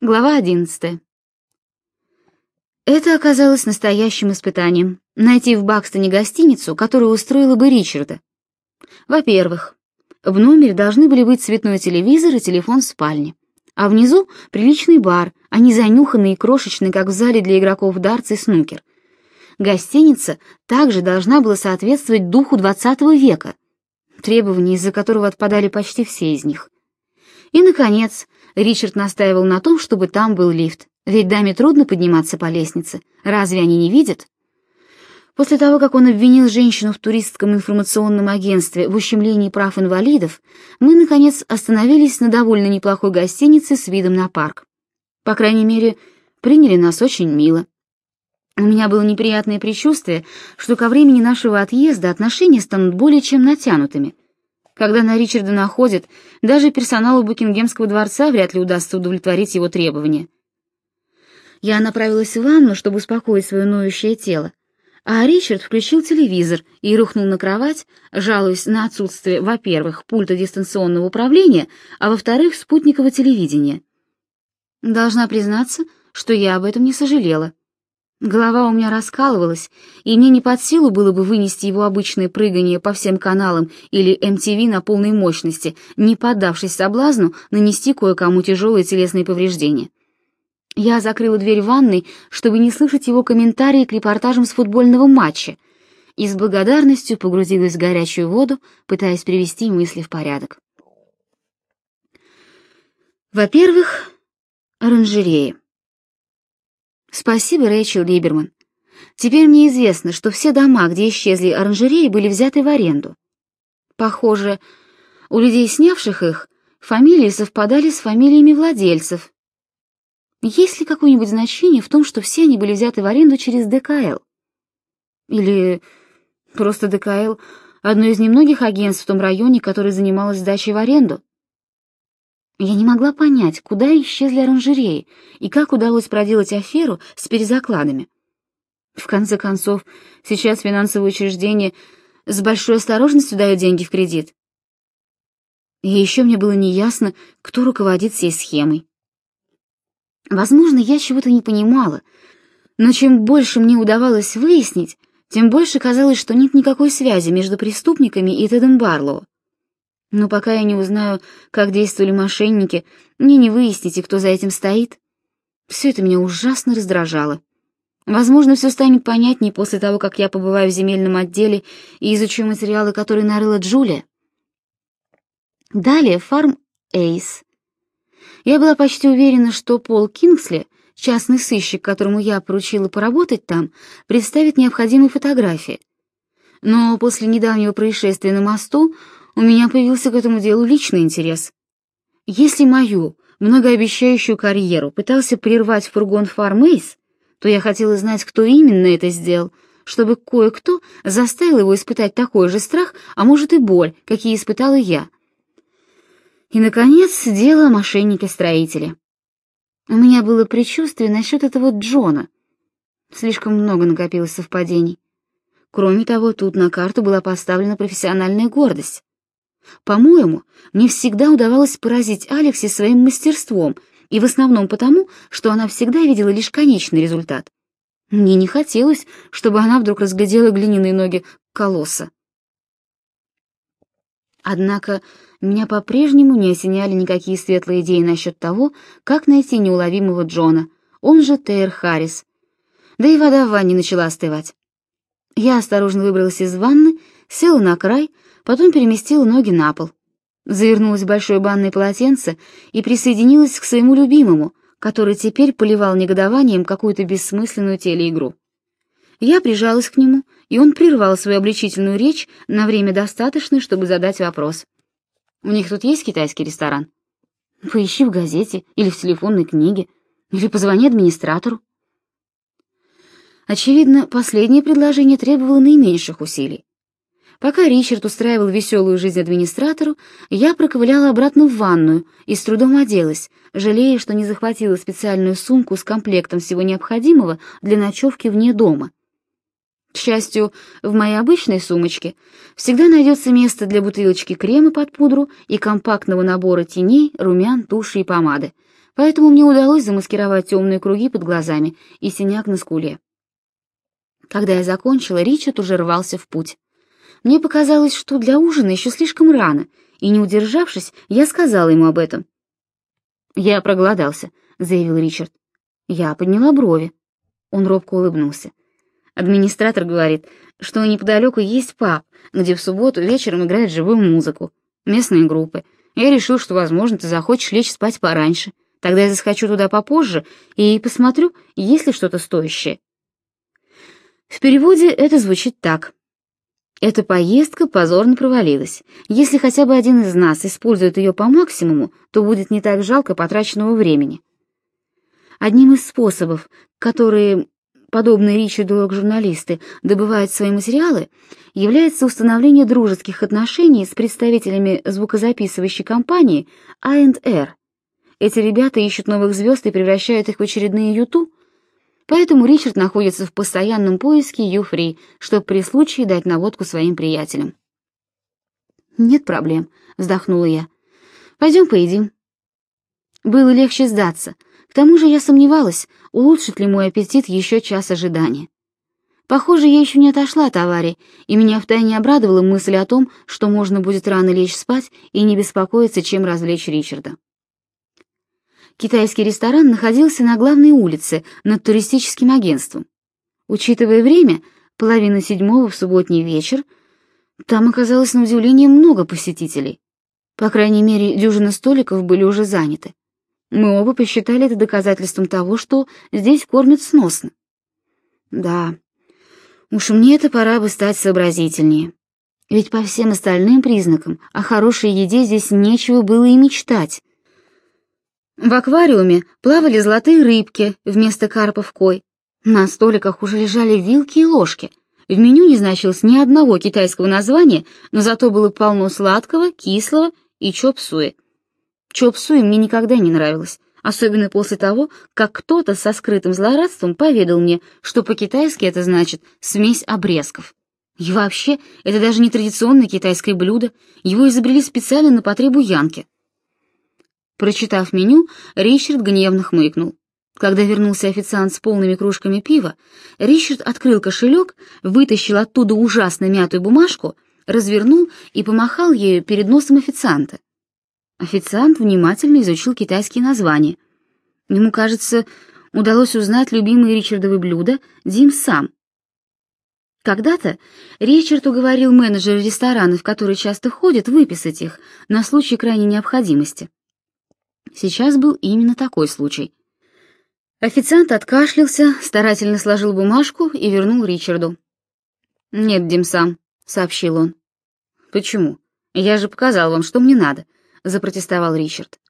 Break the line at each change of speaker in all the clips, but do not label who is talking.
Глава одиннадцатая. Это оказалось настоящим испытанием — найти в Бакстоне гостиницу, которая устроила бы Ричарда. Во-первых, в номере должны были быть цветной телевизор и телефон в спальне, а внизу — приличный бар, а не занюханный и крошечный, как в зале для игроков дартс и снукер. Гостиница также должна была соответствовать духу XX века, требования, из-за которого отпадали почти все из них. И, наконец, Ричард настаивал на том, чтобы там был лифт, ведь даме трудно подниматься по лестнице. Разве они не видят? После того, как он обвинил женщину в туристском информационном агентстве в ущемлении прав инвалидов, мы, наконец, остановились на довольно неплохой гостинице с видом на парк. По крайней мере, приняли нас очень мило. У меня было неприятное предчувствие, что ко времени нашего отъезда отношения станут более чем натянутыми — когда на Ричарда находят, даже персоналу Букингемского дворца вряд ли удастся удовлетворить его требования. Я направилась в ванну, чтобы успокоить свое ноющее тело, а Ричард включил телевизор и рухнул на кровать, жалуясь на отсутствие, во-первых, пульта дистанционного управления, а во-вторых, спутникового телевидения. Должна признаться, что я об этом не сожалела. Голова у меня раскалывалась, и мне не под силу было бы вынести его обычное прыгание по всем каналам или MTV на полной мощности, не поддавшись соблазну нанести кое-кому тяжелые телесные повреждения. Я закрыла дверь ванной, чтобы не слышать его комментарии к репортажам с футбольного матча, и с благодарностью погрузилась в горячую воду, пытаясь привести мысли в порядок. Во-первых, оранжерея. Спасибо, Рэйчел Либерман. Теперь мне известно, что все дома, где исчезли оранжереи, были взяты в аренду. Похоже, у людей, снявших их, фамилии совпадали с фамилиями владельцев. Есть ли какое-нибудь значение в том, что все они были взяты в аренду через ДКЛ? Или просто ДКЛ — одно из немногих агентств в том районе, которое занималось сдачей в аренду? Я не могла понять, куда исчезли оранжереи и как удалось проделать аферу с перезакладами. В конце концов, сейчас финансовые учреждения с большой осторожностью дают деньги в кредит. И еще мне было неясно, кто руководит всей схемой. Возможно, я чего-то не понимала, но чем больше мне удавалось выяснить, тем больше казалось, что нет никакой связи между преступниками и Тедом Барлоу. Но пока я не узнаю, как действовали мошенники, мне не выясните, кто за этим стоит. Все это меня ужасно раздражало. Возможно, все станет понятнее после того, как я побываю в земельном отделе и изучу материалы, которые нарыла Джулия. Далее фарм Эйс. Я была почти уверена, что Пол Кингсли, частный сыщик, которому я поручила поработать там, представит необходимые фотографии. Но после недавнего происшествия на мосту у меня появился к этому делу личный интерес. Если мою многообещающую карьеру пытался прервать фургон Фармейс, то я хотела знать, кто именно это сделал, чтобы кое-кто заставил его испытать такой же страх, а может и боль, какие испытала я. И, наконец, дело о мошеннике-строителе. У меня было предчувствие насчет этого Джона. Слишком много накопилось совпадений. Кроме того, тут на карту была поставлена профессиональная гордость. По-моему, мне всегда удавалось поразить Алекси своим мастерством, и в основном потому, что она всегда видела лишь конечный результат. Мне не хотелось, чтобы она вдруг разглядела глиняные ноги колосса. Однако меня по-прежнему не осеняли никакие светлые идеи насчет того, как найти неуловимого Джона, он же Тейр Харрис. Да и вода в ванне начала остывать. Я осторожно выбралась из ванны, села на край, потом переместила ноги на пол, завернулась в большое банное полотенце и присоединилась к своему любимому, который теперь поливал негодованием какую-то бессмысленную телеигру. Я прижалась к нему, и он прервал свою обличительную речь на время достаточное, чтобы задать вопрос. «У них тут есть китайский ресторан?» «Поищи в газете или в телефонной книге, или позвони администратору». Очевидно, последнее предложение требовало наименьших усилий. Пока Ричард устраивал веселую жизнь администратору, я проковыляла обратно в ванную и с трудом оделась, жалея, что не захватила специальную сумку с комплектом всего необходимого для ночевки вне дома. К счастью, в моей обычной сумочке всегда найдется место для бутылочки крема под пудру и компактного набора теней, румян, туши и помады, поэтому мне удалось замаскировать темные круги под глазами и синяк на скуле. Когда я закончила, Ричард уже рвался в путь. Мне показалось, что для ужина еще слишком рано, и, не удержавшись, я сказала ему об этом. «Я проголодался», — заявил Ричард. Я подняла брови. Он робко улыбнулся. Администратор говорит, что неподалеку есть паб, где в субботу вечером играют живую музыку, местные группы. Я решил, что, возможно, ты захочешь лечь спать пораньше. Тогда я заскочу туда попозже и посмотрю, есть ли что-то стоящее. В переводе это звучит так. Эта поездка позорно провалилась. Если хотя бы один из нас использует ее по максимуму, то будет не так жалко потраченного времени. Одним из способов, которые подобные Ричарду журналисты добывают свои материалы, является установление дружеских отношений с представителями звукозаписывающей компании A&R. Эти ребята ищут новых звезд и превращают их в очередные YouTube, Поэтому Ричард находится в постоянном поиске Юфри, чтобы при случае дать наводку своим приятелям. «Нет проблем», — вздохнула я. «Пойдем поедим». Было легче сдаться. К тому же я сомневалась, улучшит ли мой аппетит еще час ожидания. Похоже, я еще не отошла от аварии, и меня втайне обрадовала мысль о том, что можно будет рано лечь спать и не беспокоиться, чем развлечь Ричарда. Китайский ресторан находился на главной улице, над туристическим агентством. Учитывая время, половина седьмого в субботний вечер, там оказалось на удивление много посетителей. По крайней мере, дюжина столиков были уже заняты. Мы оба посчитали это доказательством того, что здесь кормят сносно. Да, уж мне это пора бы стать сообразительнее. Ведь по всем остальным признакам о хорошей еде здесь нечего было и мечтать. В аквариуме плавали золотые рыбки вместо карпов кой. На столиках уже лежали вилки и ложки. В меню не значилось ни одного китайского названия, но зато было полно сладкого, кислого и чопсуи. Чопсуи мне никогда не нравилось, особенно после того, как кто-то со скрытым злорадством поведал мне, что по-китайски это значит «смесь обрезков». И вообще, это даже не традиционное китайское блюдо, его изобрели специально на потребу Янки. Прочитав меню, Ричард гневно хмыкнул. Когда вернулся официант с полными кружками пива, Ричард открыл кошелек, вытащил оттуда ужасно мятую бумажку, развернул и помахал ею перед носом официанта. Официант внимательно изучил китайские названия. Ему, кажется, удалось узнать любимые Ричардовы блюда Дим сам. Когда-то Ричард уговорил менеджера ресторана, в который часто ходит, выписать их на случай крайней необходимости. Сейчас был именно такой случай. Официант откашлялся, старательно сложил бумажку и вернул Ричарду. «Нет, Димсам», — сообщил он. «Почему? Я же показал вам, что мне надо», — запротестовал Ричард.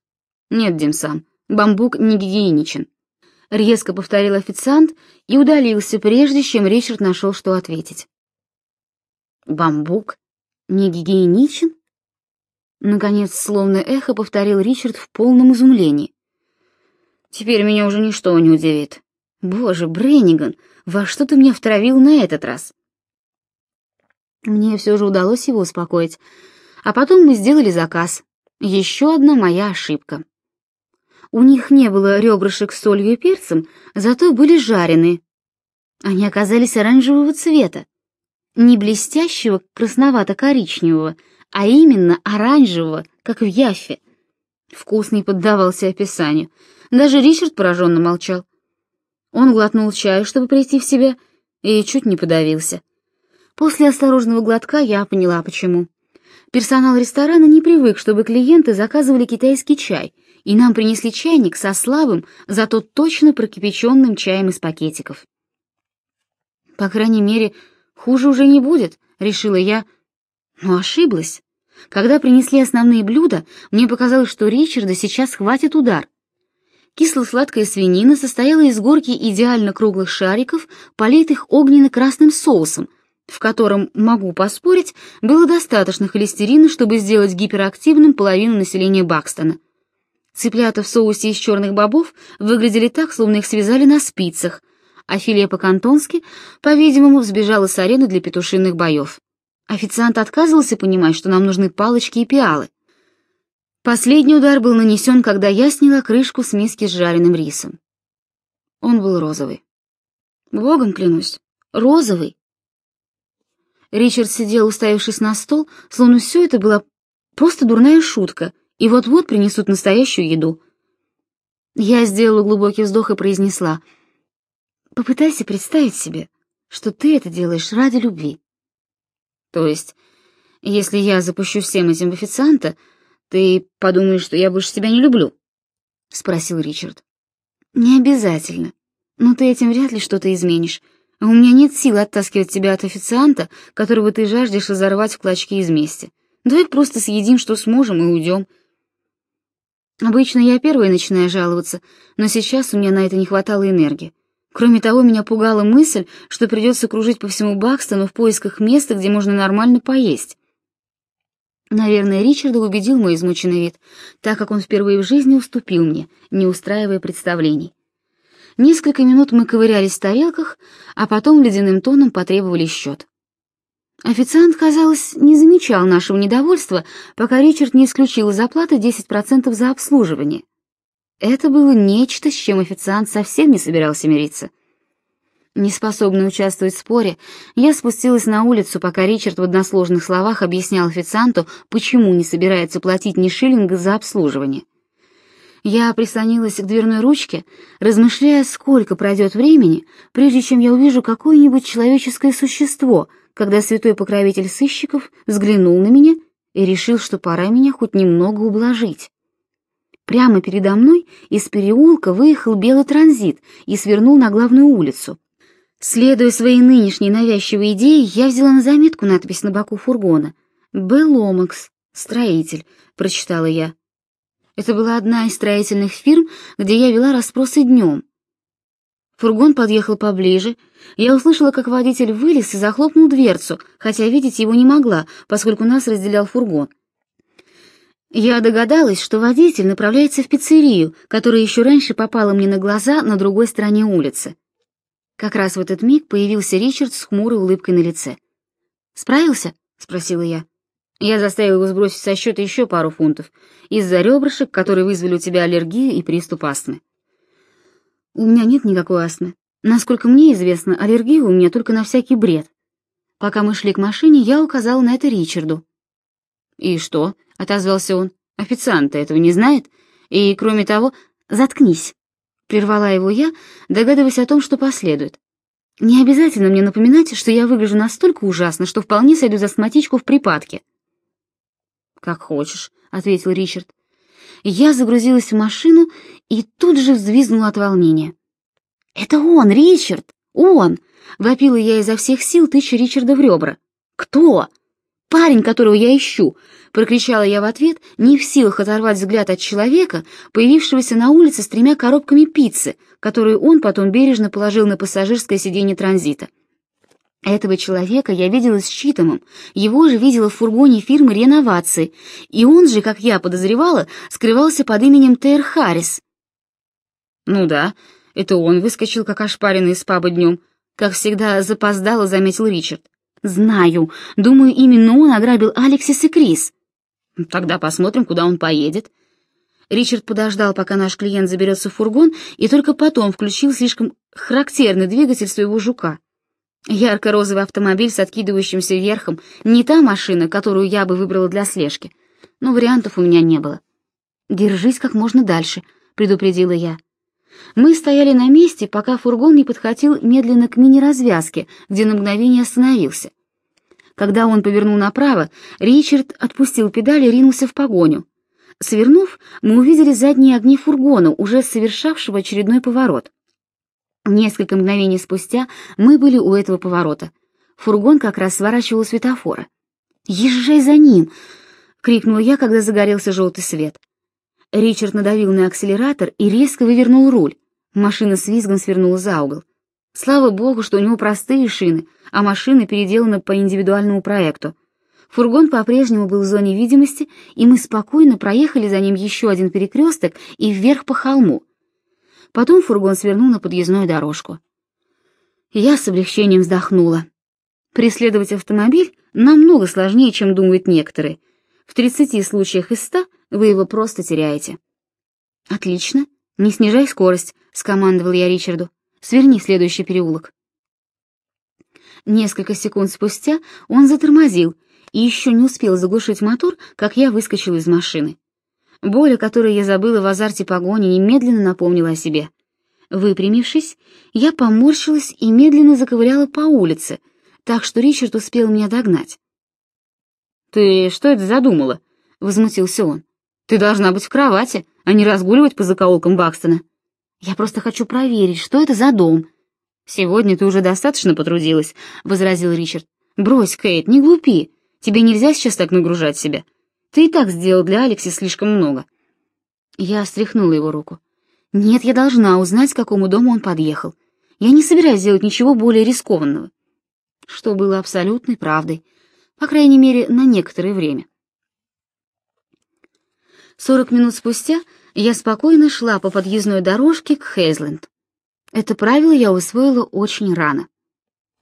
«Нет, Димсам, бамбук не гигиеничен», — резко повторил официант и удалился, прежде чем Ричард нашел, что ответить. «Бамбук не гигиеничен?» Наконец, словно эхо, повторил Ричард в полном изумлении. «Теперь меня уже ничто не удивит. Боже, Бренниган, во что ты меня втравил на этот раз?» Мне все же удалось его успокоить, а потом мы сделали заказ. Еще одна моя ошибка. У них не было ребрышек с солью и перцем, зато были жареные. Они оказались оранжевого цвета, не блестящего красновато-коричневого, а именно оранжевого, как в Яффе. Вкусный поддавался описанию. Даже Ричард пораженно молчал. Он глотнул чаю, чтобы прийти в себя, и чуть не подавился. После осторожного глотка я поняла, почему. Персонал ресторана не привык, чтобы клиенты заказывали китайский чай, и нам принесли чайник со слабым, зато точно прокипяченным чаем из пакетиков. По крайней мере, хуже уже не будет, решила я, но ошиблась. Когда принесли основные блюда, мне показалось, что Ричарда сейчас хватит удар. Кисло-сладкая свинина состояла из горки идеально круглых шариков, политых огненно-красным соусом, в котором, могу поспорить, было достаточно холестерина, чтобы сделать гиперактивным половину населения Бакстона. Цыплята в соусе из черных бобов выглядели так, словно их связали на спицах, а филе по-кантонски, по-видимому, взбежало с арены для петушиных боев. Официант отказывался понимать, что нам нужны палочки и пиалы. Последний удар был нанесен, когда я сняла крышку с миски с жареным рисом. Он был розовый. Богом клянусь, розовый. Ричард сидел, уставившись на стол, словно все это была просто дурная шутка, и вот-вот принесут настоящую еду. Я сделала глубокий вздох и произнесла: "Попытайся представить себе, что ты это делаешь ради любви. То есть, если я запущу всем этим официанта, ты подумаешь, что я больше тебя не люблю?» — спросил Ричард. «Не обязательно. Но ты этим вряд ли что-то изменишь. А у меня нет сил оттаскивать тебя от официанта, которого ты жаждешь разорвать в клочки из мести. Давай просто съедим, что сможем, и уйдем». Обычно я первой начинаю жаловаться, но сейчас у меня на это не хватало энергии. Кроме того, меня пугала мысль, что придется кружить по всему Бакстону в поисках места, где можно нормально поесть. Наверное, Ричарда убедил мой измученный вид, так как он впервые в жизни уступил мне, не устраивая представлений. Несколько минут мы ковырялись в тарелках, а потом ледяным тоном потребовали счет. Официант, казалось, не замечал нашего недовольства, пока Ричард не исключил из оплаты 10% за обслуживание. Это было нечто, с чем официант совсем не собирался мириться. Неспособный участвовать в споре, я спустилась на улицу, пока Ричард в односложных словах объяснял официанту, почему не собирается платить ни шиллинга за обслуживание. Я прислонилась к дверной ручке, размышляя, сколько пройдет времени, прежде чем я увижу какое-нибудь человеческое существо, когда святой покровитель сыщиков взглянул на меня и решил, что пора меня хоть немного ублажить. Прямо передо мной из переулка выехал белый транзит и свернул на главную улицу. Следуя своей нынешней навязчивой идее, я взяла на заметку надпись на боку фургона. «Беломакс, строитель», — прочитала я. Это была одна из строительных фирм, где я вела расспросы днем. Фургон подъехал поближе. Я услышала, как водитель вылез и захлопнул дверцу, хотя видеть его не могла, поскольку нас разделял фургон. Я догадалась, что водитель направляется в пиццерию, которая еще раньше попала мне на глаза на другой стороне улицы. Как раз в этот миг появился Ричард с хмурой улыбкой на лице. «Справился?» — спросила я. Я заставил его сбросить со счета еще пару фунтов из-за ребрышек, которые вызвали у тебя аллергию и приступ астмы. У меня нет никакой астмы. Насколько мне известно, аллергия у меня только на всякий бред. Пока мы шли к машине, я указал на это Ричарду. «И что?» — отозвался он. «Официант этого не знает? И, кроме того, заткнись!» Прервала его я, догадываясь о том, что последует. Не обязательно мне напоминать, что я выгляжу настолько ужасно, что вполне сойду за астматичку в припадке. Как хочешь, ответил Ричард. Я загрузилась в машину и тут же взвизгнула от волнения. Это он, Ричард, он! вопила я изо всех сил, тыча Ричарда в ребра. Кто? Парень, которого я ищу, прокричала я в ответ, не в силах оторвать взгляд от человека, появившегося на улице с тремя коробками пиццы, которые он потом бережно положил на пассажирское сиденье транзита. Этого человека я видела с Читомом, его же видела в фургоне фирмы реновации, и он же, как я подозревала, скрывался под именем Тейр Харрис. Ну да, это он выскочил, как ошпаренный из паба днем, как всегда запоздало заметил Ричард. Знаю. Думаю, именно он ограбил Алексис и Крис. Тогда посмотрим, куда он поедет. Ричард подождал, пока наш клиент заберется в фургон, и только потом включил слишком характерный двигатель своего жука. Ярко-розовый автомобиль с откидывающимся верхом не та машина, которую я бы выбрала для слежки, но вариантов у меня не было. «Держись как можно дальше», — предупредила я. Мы стояли на месте, пока фургон не подхватил медленно к мини-развязке, где на мгновение остановился. Когда он повернул направо, Ричард отпустил педали и ринулся в погоню. Свернув, мы увидели задние огни фургона, уже совершавшего очередной поворот. Несколько мгновений спустя мы были у этого поворота. Фургон как раз сворачивал светофора. «Езжай за ним!» — крикнула я, когда загорелся желтый свет. Ричард надавил на акселератор и резко вывернул руль. Машина с визгом свернула за угол. Слава богу, что у него простые шины, а машина переделана по индивидуальному проекту. Фургон по-прежнему был в зоне видимости, и мы спокойно проехали за ним еще один перекресток и вверх по холму. Потом фургон свернул на подъездную дорожку. Я с облегчением вздохнула. Преследовать автомобиль намного сложнее, чем думают некоторые. В 30 случаях из 100 Вы его просто теряете. Отлично. Не снижай скорость, скомандовал я Ричарду. Сверни следующий переулок. Несколько секунд спустя он затормозил и еще не успел заглушить мотор, как я выскочил из машины. Боль, о которой я забыла в азарте погони, немедленно напомнила о себе. Выпрямившись, я поморщилась и медленно заковыляла по улице, так что Ричард успел меня догнать. «Ты что это задумала?» — возмутился он. «Ты должна быть в кровати, а не разгуливать по закоулкам Бакстона. Я просто хочу проверить, что это за дом». «Сегодня ты уже достаточно потрудилась», — возразил Ричард. «Брось, Кейт, не глупи. Тебе нельзя сейчас так нагружать себя. Ты и так сделал для Алекси слишком много». Я стряхнула его руку. «Нет, я должна узнать, к какому дому он подъехал. Я не собираюсь делать ничего более рискованного». Что было абсолютной правдой, по крайней мере, на некоторое время. Сорок минут спустя я спокойно шла по подъездной дорожке к Хейзленд. Это правило я усвоила очень рано.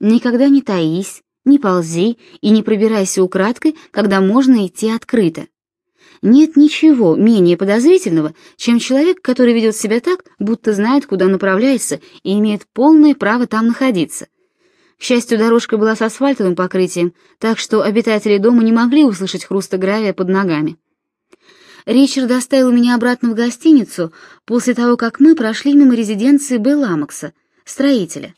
Никогда не таись, не ползи и не пробирайся украдкой, когда можно идти открыто. Нет ничего менее подозрительного, чем человек, который ведет себя так, будто знает, куда направляется и имеет полное право там находиться. К счастью, дорожка была с асфальтовым покрытием, так что обитатели дома не могли услышать хруста гравия под ногами. Ричард доставил меня обратно в гостиницу после того, как мы прошли мимо резиденции Белламакса, строителя.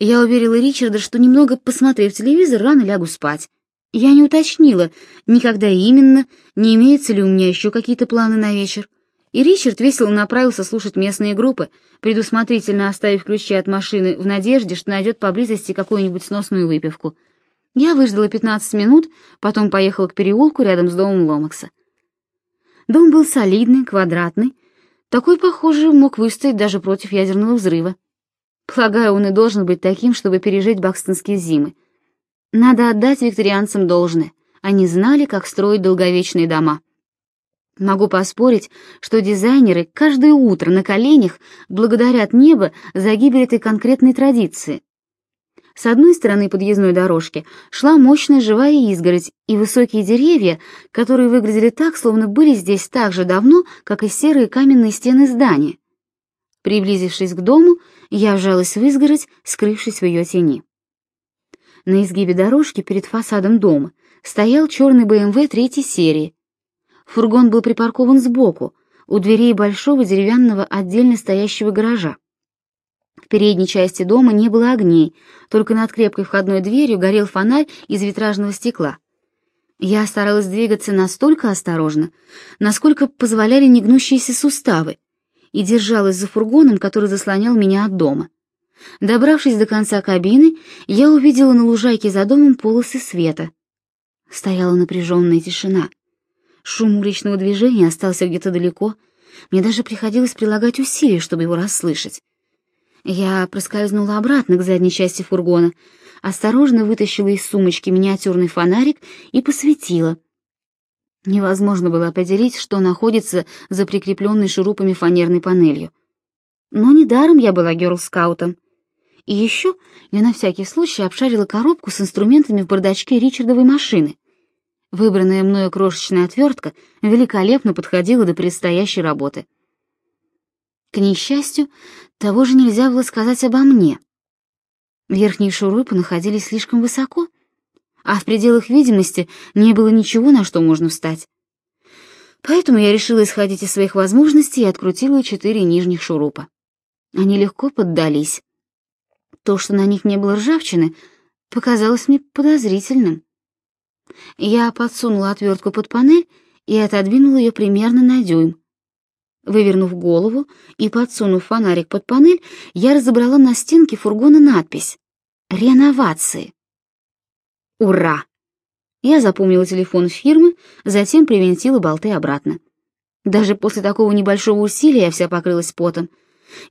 Я уверила Ричарда, что немного посмотрев телевизор, рано лягу спать. Я не уточнила, никогда именно, не имеются ли у меня еще какие-то планы на вечер. И Ричард весело направился слушать местные группы, предусмотрительно оставив ключи от машины в надежде, что найдет поблизости какую-нибудь сносную выпивку. Я выждала 15 минут, потом поехала к переулку рядом с домом Ломакса. Дом был солидный, квадратный. Такой, похоже, мог выстоять даже против ядерного взрыва. Полагаю, он и должен быть таким, чтобы пережить бакстонские зимы. Надо отдать викторианцам должное. Они знали, как строить долговечные дома. Могу поспорить, что дизайнеры каждое утро на коленях благодарят небо за гибель этой конкретной традиции. С одной стороны подъездной дорожки шла мощная живая изгородь и высокие деревья, которые выглядели так, словно были здесь так же давно, как и серые каменные стены здания. Приблизившись к дому, я вжалась в изгородь, скрывшись в ее тени. На изгибе дорожки перед фасадом дома стоял черный БМВ третьей серии. Фургон был припаркован сбоку, у дверей большого деревянного отдельно стоящего гаража. Передней части дома не было огней, только над крепкой входной дверью горел фонарь из витражного стекла. Я старалась двигаться настолько осторожно, насколько позволяли негнущиеся суставы, и держалась за фургоном, который заслонял меня от дома. Добравшись до конца кабины, я увидела на лужайке за домом полосы света. Стояла напряженная тишина. Шум уличного движения остался где-то далеко. Мне даже приходилось прилагать усилия, чтобы его расслышать. Я проскользнула обратно к задней части фургона, осторожно вытащила из сумочки миниатюрный фонарик и посветила. Невозможно было определить, что находится за прикрепленной шурупами фанерной панелью. Но недаром я была герл-скаутом. И еще я на всякий случай обшарила коробку с инструментами в бардачке Ричардовой машины. Выбранная мною крошечная отвертка великолепно подходила до предстоящей работы. К несчастью, того же нельзя было сказать обо мне. Верхние шурупы находились слишком высоко, а в пределах видимости не было ничего, на что можно встать. Поэтому я решила исходить из своих возможностей и открутила четыре нижних шурупа. Они легко поддались. То, что на них не было ржавчины, показалось мне подозрительным. Я подсунула отвертку под панель и отодвинула ее примерно на дюйм. Вывернув голову и подсунув фонарик под панель, я разобрала на стенке фургона надпись «Реновации». Ура! Я запомнила телефон фирмы, затем привинтила болты обратно. Даже после такого небольшого усилия я вся покрылась потом.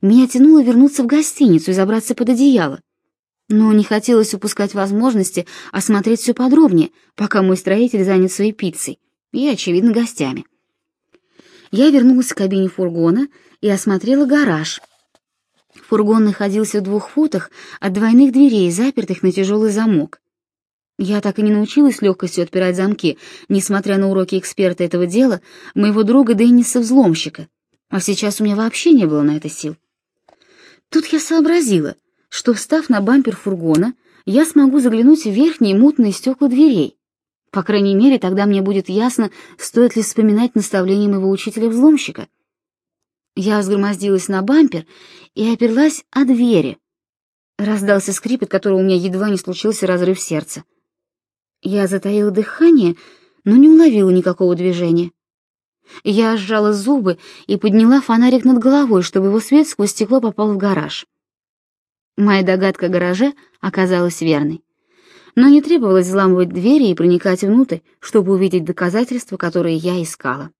Меня тянуло вернуться в гостиницу и забраться под одеяло но не хотелось упускать возможности осмотреть все подробнее, пока мой строитель занят своей пиццей и, очевидно, гостями. Я вернулась к кабине фургона и осмотрела гараж. Фургон находился в двух футах от двойных дверей, запертых на тяжелый замок. Я так и не научилась легкостью отпирать замки, несмотря на уроки эксперта этого дела, моего друга Денниса-взломщика, а сейчас у меня вообще не было на это сил. Тут я сообразила, что, встав на бампер фургона, я смогу заглянуть в верхние мутные стекла дверей. По крайней мере, тогда мне будет ясно, стоит ли вспоминать наставление моего учителя-взломщика. Я взгромоздилась на бампер и оперлась о двери. Раздался скрип, от которого у меня едва не случился разрыв сердца. Я затаила дыхание, но не уловила никакого движения. Я сжала зубы и подняла фонарик над головой, чтобы его свет сквозь стекло попал в гараж. Моя догадка о гараже оказалась верной. Но не требовалось взламывать двери и проникать внутрь, чтобы увидеть доказательства, которые я искала.